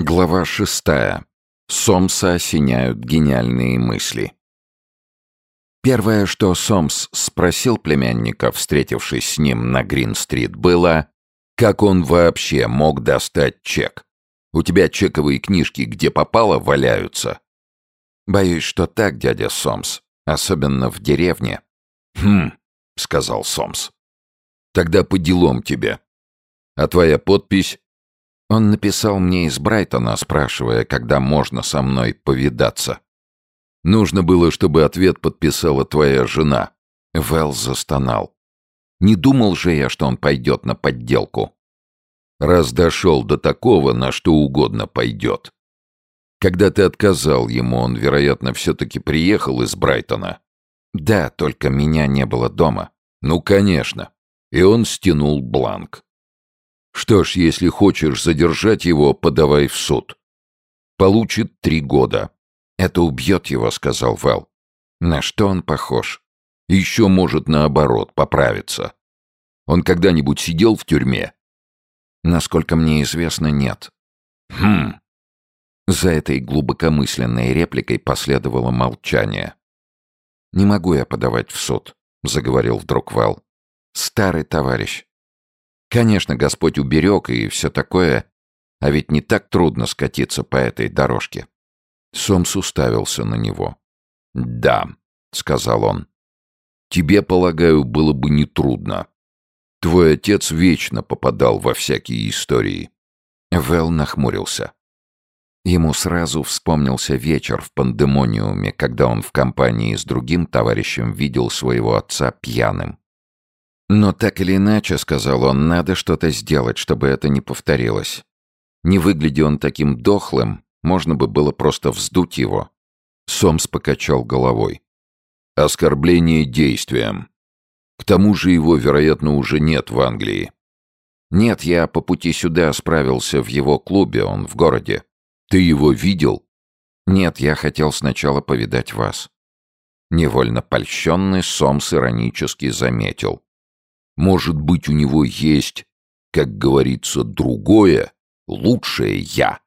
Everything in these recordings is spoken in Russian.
Глава шестая. Сомса осеняют гениальные мысли. Первое, что Сомс спросил племянника, встретившись с ним на Грин-стрит, было, как он вообще мог достать чек. У тебя чековые книжки где попало валяются? Боюсь, что так, дядя Сомс, особенно в деревне. Хм, сказал Сомс. Тогда по делам тебе. А твоя подпись он написал мне из Брайтона, спрашивая, когда можно со мной повидаться. Нужно было, чтобы ответ подписала твоя жена. Вэл застонал. Не думал же я, что он пойдет на подделку. Раз дошел до такого, на что угодно пойдет. Когда ты отказал ему, он, вероятно, все-таки приехал из Брайтона. Да, только меня не было дома. Ну, конечно. И он стянул бланк. Что ж, если хочешь задержать его, подавай в суд. Получит три года. Это убьет его, сказал Вэл. На что он похож? Еще может наоборот поправиться. Он когда-нибудь сидел в тюрьме? Насколько мне известно, нет. Хм. За этой глубокомысленной репликой последовало молчание. «Не могу я подавать в суд», — заговорил вдруг Вэл. «Старый товарищ. Конечно, Господь уберег и все такое, а ведь не так трудно скатиться по этой дорожке. Сомс уставился на него. «Да», — сказал он. «Тебе, полагаю, было бы нетрудно. Твой отец вечно попадал во всякие истории». Вэл нахмурился. Ему сразу вспомнился вечер в пандемониуме, когда он в компании с другим товарищем видел своего отца пьяным. «Но так или иначе, — сказал он, — надо что-то сделать, чтобы это не повторилось. Не выглядя он таким дохлым, можно бы было просто вздуть его». Сомс покачал головой. «Оскорбление действием. К тому же его, вероятно, уже нет в Англии». «Нет, я по пути сюда справился в его клубе, он в городе. Ты его видел?» «Нет, я хотел сначала повидать вас». Невольно польщенный Сомс иронически заметил. Может быть, у него есть, как говорится, другое, лучшее «я».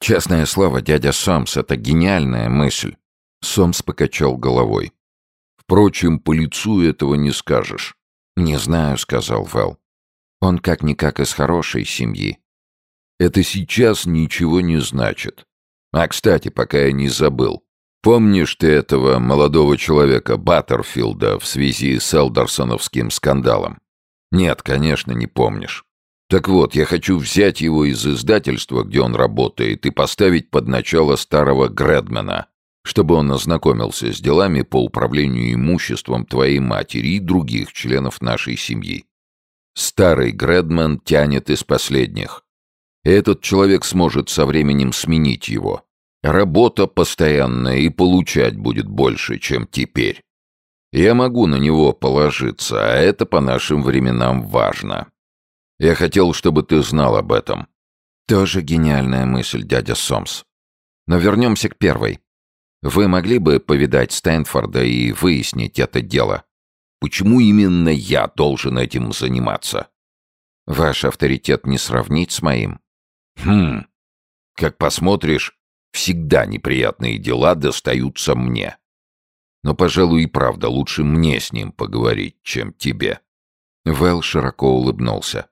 Честное слово, дядя Сомс, это гениальная мысль. Сомс покачал головой. Впрочем, по лицу этого не скажешь. Не знаю, сказал Вэл. Он как-никак из хорошей семьи. Это сейчас ничего не значит. А, кстати, пока я не забыл. Помнишь ты этого молодого человека Баттерфилда в связи с Элдерсоновским скандалом? Нет, конечно, не помнишь. Так вот, я хочу взять его из издательства, где он работает, и поставить под начало старого Гредмена, чтобы он ознакомился с делами по управлению имуществом твоей матери и других членов нашей семьи. Старый Гредмен тянет из последних. Этот человек сможет со временем сменить его. Работа постоянная и получать будет больше, чем теперь. Я могу на него положиться, а это по нашим временам важно. Я хотел, чтобы ты знал об этом». «Тоже гениальная мысль, дядя Сомс. Но вернемся к первой. Вы могли бы повидать Стэнфорда и выяснить это дело? Почему именно я должен этим заниматься?» «Ваш авторитет не сравнить с моим?» «Хм, как посмотришь, всегда неприятные дела достаются мне». Но, пожалуй, и правда лучше мне с ним поговорить, чем тебе». Вэл широко улыбнулся.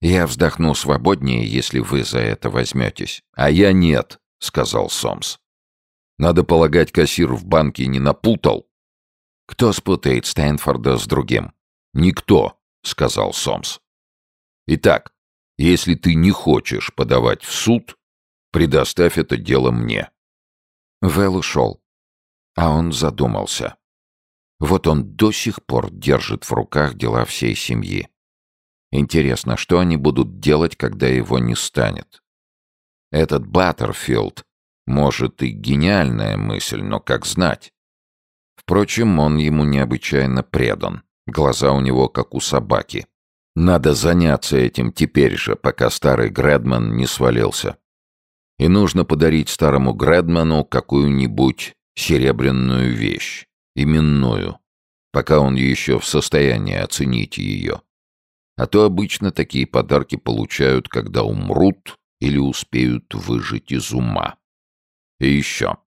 «Я вздохну свободнее, если вы за это возьметесь». «А я нет», — сказал Сомс. «Надо полагать, кассир в банке не напутал». «Кто спутает Стэнфорда с другим?» «Никто», — сказал Сомс. «Итак, если ты не хочешь подавать в суд, предоставь это дело мне». Вэл ушел. А он задумался. Вот он до сих пор держит в руках дела всей семьи. Интересно, что они будут делать, когда его не станет? Этот Баттерфилд, может, и гениальная мысль, но как знать? Впрочем, он ему необычайно предан. Глаза у него как у собаки. Надо заняться этим теперь же, пока старый Грэдман не свалился. И нужно подарить старому Грэдману какую-нибудь серебряную вещь, именную, пока он еще в состоянии оценить ее. А то обычно такие подарки получают, когда умрут или успеют выжить из ума. И еще.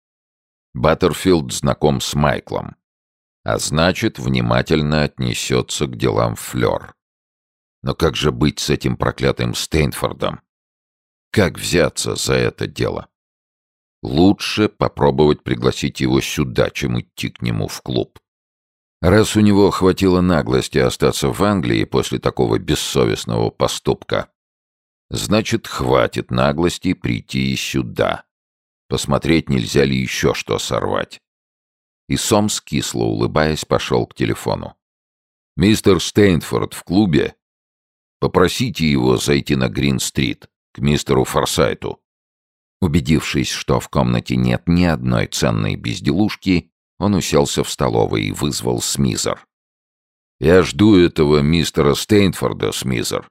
Баттерфилд знаком с Майклом, а значит, внимательно отнесется к делам Флёр. Но как же быть с этим проклятым Стейнфордом? Как взяться за это дело? Лучше попробовать пригласить его сюда, чем идти к нему в клуб. Раз у него хватило наглости остаться в Англии после такого бессовестного поступка, значит, хватит наглости прийти и сюда. Посмотреть, нельзя ли еще что сорвать. И Сомс, кисло улыбаясь, пошел к телефону. «Мистер Стейнфорд в клубе? Попросите его зайти на Грин-стрит, к мистеру Форсайту». Убедившись, что в комнате нет ни одной ценной безделушки, он уселся в столовой и вызвал Смизер. «Я жду этого мистера Стейнфорда, Смизер.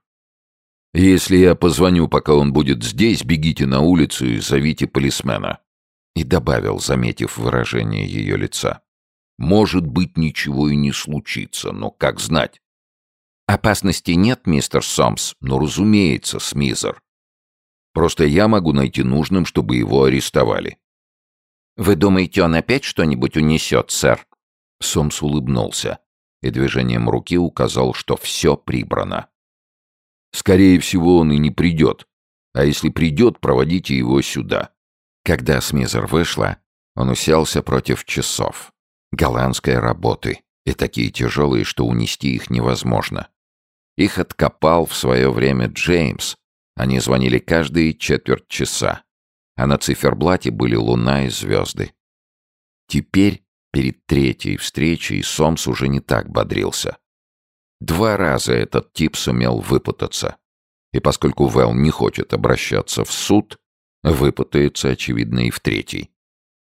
Если я позвоню, пока он будет здесь, бегите на улицу и зовите полисмена». И добавил, заметив выражение ее лица. «Может быть, ничего и не случится, но как знать?» «Опасности нет, мистер Сомс, но, разумеется, Смизер. Просто я могу найти нужным, чтобы его арестовали. «Вы думаете, он опять что-нибудь унесет, сэр?» Сомс улыбнулся и движением руки указал, что все прибрано. «Скорее всего, он и не придет. А если придет, проводите его сюда». Когда Смизер вышла, он уселся против часов. Голландской работы. И такие тяжелые, что унести их невозможно. Их откопал в свое время Джеймс. Они звонили каждые четверть часа а на циферблате были луна и звезды. Теперь, перед третьей встречей, Сомс уже не так бодрился. Два раза этот тип сумел выпутаться. И поскольку Вэл не хочет обращаться в суд, выпутается, очевидно, и в третий.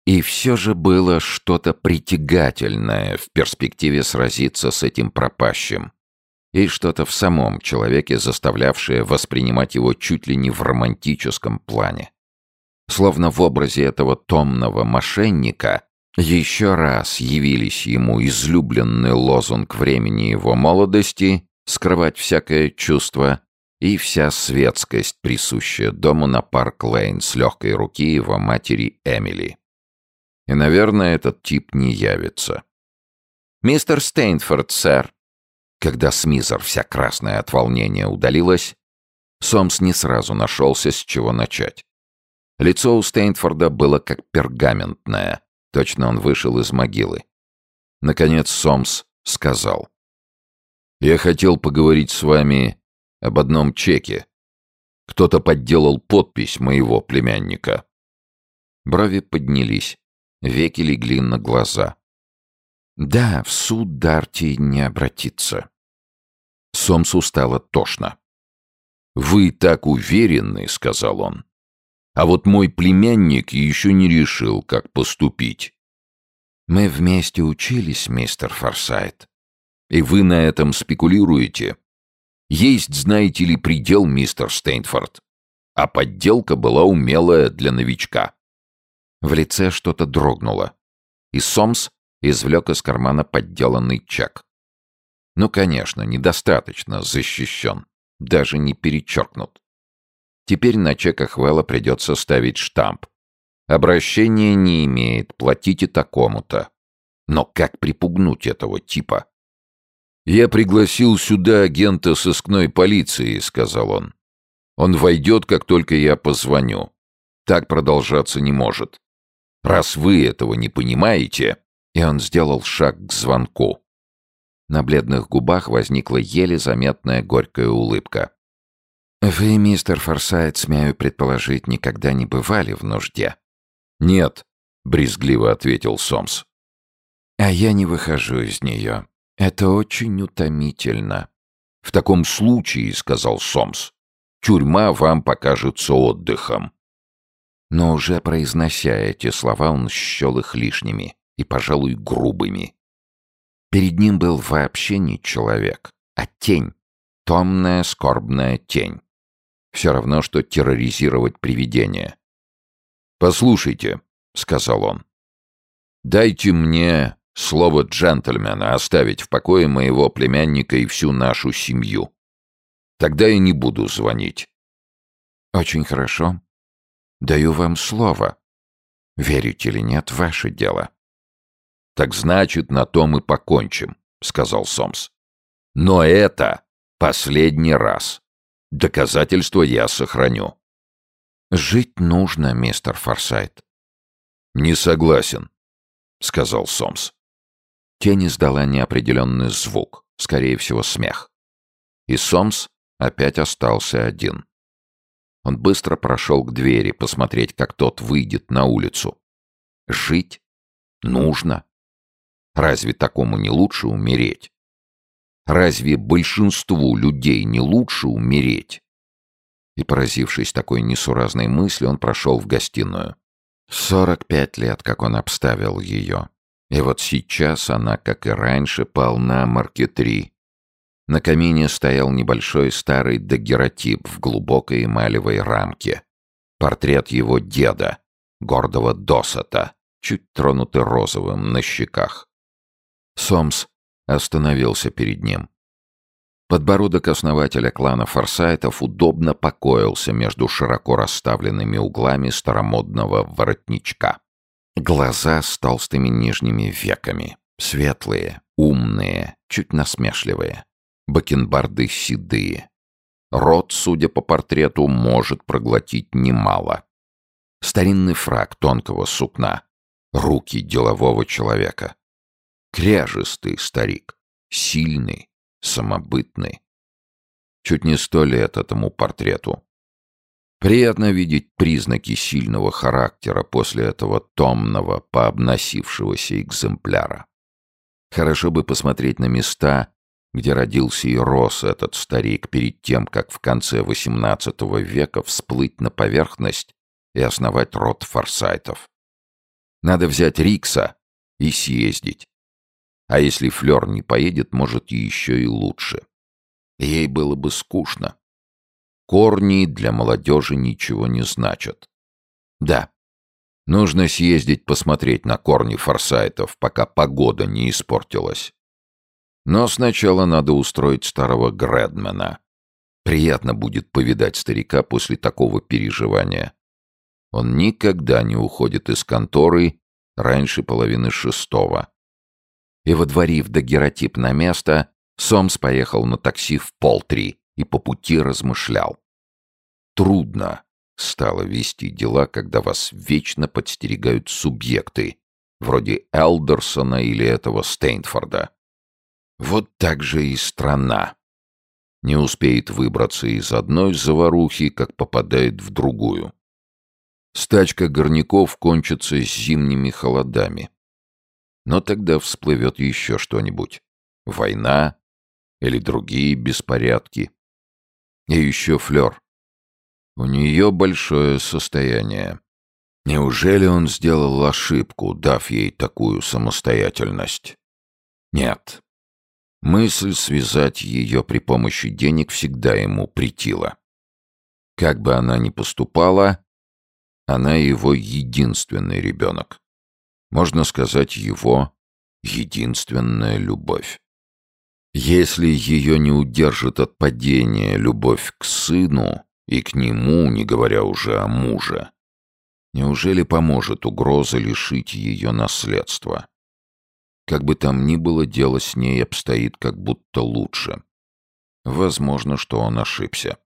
И все же было что-то притягательное в перспективе сразиться с этим пропащим. И что-то в самом человеке, заставлявшее воспринимать его чуть ли не в романтическом плане. Словно в образе этого томного мошенника еще раз явились ему излюбленный лозунг времени его молодости «скрывать всякое чувство» и вся светскость, присущая дому на Парк-Лейн с легкой руки его матери Эмили. И, наверное, этот тип не явится. «Мистер Стейнфорд, сэр!» Когда Смизер, вся красная от волнения, удалилась, Сомс не сразу нашелся, с чего начать. Лицо у Стейнфорда было как пергаментное. Точно он вышел из могилы. Наконец Сомс сказал. «Я хотел поговорить с вами об одном чеке. Кто-то подделал подпись моего племянника». Брови поднялись, веки легли на глаза. «Да, в суд Дарти не обратиться». Сомсу стало тошно. «Вы так уверены», — сказал он. А вот мой племянник еще не решил, как поступить. Мы вместе учились, мистер Форсайт. И вы на этом спекулируете? Есть, знаете ли, предел, мистер Стейнфорд. А подделка была умелая для новичка. В лице что-то дрогнуло. И Сомс извлек из кармана подделанный чек. Ну, конечно, недостаточно защищен. Даже не перечеркнут. Теперь на чеках Вэлла придется ставить штамп. Обращение не имеет, платите такому-то. Но как припугнуть этого типа? «Я пригласил сюда агента сыскной полиции», — сказал он. «Он войдет, как только я позвоню. Так продолжаться не может. Раз вы этого не понимаете...» И он сделал шаг к звонку. На бледных губах возникла еле заметная горькая улыбка. «Вы, мистер Форсайт, смею предположить, никогда не бывали в нужде?» «Нет», — брезгливо ответил Сомс. «А я не выхожу из нее. Это очень утомительно». «В таком случае», — сказал Сомс, — «тюрьма вам покажется отдыхом». Но уже произнося эти слова, он счел их лишними и, пожалуй, грубыми. Перед ним был вообще не человек, а тень, томная скорбная тень. Все равно, что терроризировать привидение. «Послушайте», — сказал он, — «дайте мне слово джентльмена оставить в покое моего племянника и всю нашу семью. Тогда я не буду звонить». Очень хорошо. Даю вам слово. Верите или нет, ваше дело. Так значит, на том и покончим, сказал Сомс. Но это последний раз. Доказательства я сохраню. Жить нужно, мистер Форсайт. Не согласен, сказал Сомс. Тень издала неопределенный звук, скорее всего, смех. И Сомс опять остался один. Он быстро прошел к двери, посмотреть, как тот выйдет на улицу. Жить нужно. Разве такому не лучше умереть? Разве большинству людей не лучше умереть? И, поразившись такой несуразной мыслью, он прошел в гостиную. Сорок пять лет, как он обставил ее. И вот сейчас она, как и раньше, полна маркетри. На камине стоял небольшой старый дагеротип в глубокой эмалевой рамке. Портрет его деда, гордого досата, чуть тронутый розовым на щеках. Сомс остановился перед ним. Подбородок основателя клана Форсайтов удобно покоился между широко расставленными углами старомодного воротничка. Глаза с толстыми нижними веками, светлые, умные, чуть насмешливые. Бакенбарды седые. Рот, судя по портрету, может проглотить немало. Старинный фраг тонкого сукна. Руки делового человека. Кряжистый старик. Сильный, самобытный. Чуть не сто лет этому портрету. Приятно видеть признаки сильного характера после этого томного, пообносившегося экземпляра. Хорошо бы посмотреть на места, где родился и рос этот старик перед тем, как в конце XVIII века всплыть на поверхность и основать род форсайтов. Надо взять Рикса и съездить. А если Флёр не поедет, может, еще и лучше. Ей было бы скучно. Корни для молодежи ничего не значат. Да, нужно съездить посмотреть на корни форсайтов, пока погода не испортилась. Но сначала надо устроить старого Грэдмена. Приятно будет повидать старика после такого переживания. Он никогда не уходит из конторы раньше половины шестого. И водворив дагеротип на место, Сомс поехал на такси в полтри и по пути размышлял. Трудно стало вести дела, когда вас вечно подстерегают субъекты, вроде Элдерсона или этого Стейнфорда. Вот так же и страна. Не успеет выбраться из одной заварухи, как попадает в другую. Стачка горняков кончится с зимними холодами. Но тогда всплывет еще что-нибудь. Война или другие беспорядки. И еще Флёр. У нее большое состояние. Неужели он сделал ошибку, дав ей такую самостоятельность? Нет. Мысль связать ее при помощи денег всегда ему претила. Как бы она ни поступала, она его единственный ребенок. Можно сказать, его единственная любовь. Если ее не удержит от падения любовь к сыну и к нему, не говоря уже о муже, неужели поможет угроза лишить ее наследства? Как бы там ни было, дело с ней обстоит как будто лучше. Возможно, что он ошибся.